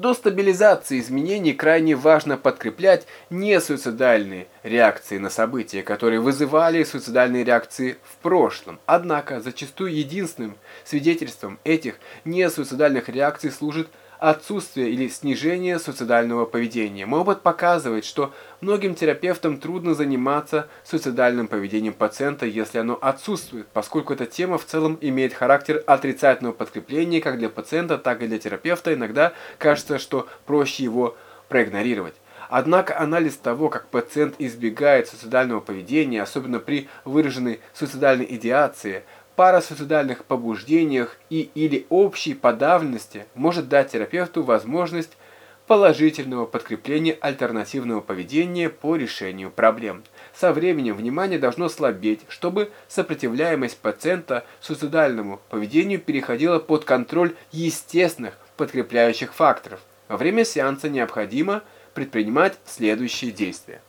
До стабилизации изменений крайне важно подкреплять несуицидальные реакции на события, которые вызывали суицидальные реакции в прошлом. Однако, зачастую единственным свидетельством этих несуицидальных реакций служит отсутствие или снижение суицидального поведения. Мой опыт показывает, что многим терапевтам трудно заниматься суицидальным поведением пациента, если оно отсутствует, поскольку эта тема в целом имеет характер отрицательного подкрепления как для пациента, так и для терапевта. Иногда кажется, что проще его проигнорировать. Однако анализ того, как пациент избегает суицидального поведения, особенно при выраженной суицидальной идеации – парасуицидальных побуждениях и или общей подавленности может дать терапевту возможность положительного подкрепления альтернативного поведения по решению проблем. Со временем внимание должно слабеть, чтобы сопротивляемость пациента суицидальному поведению переходила под контроль естественных подкрепляющих факторов. Во время сеанса необходимо предпринимать следующие действия.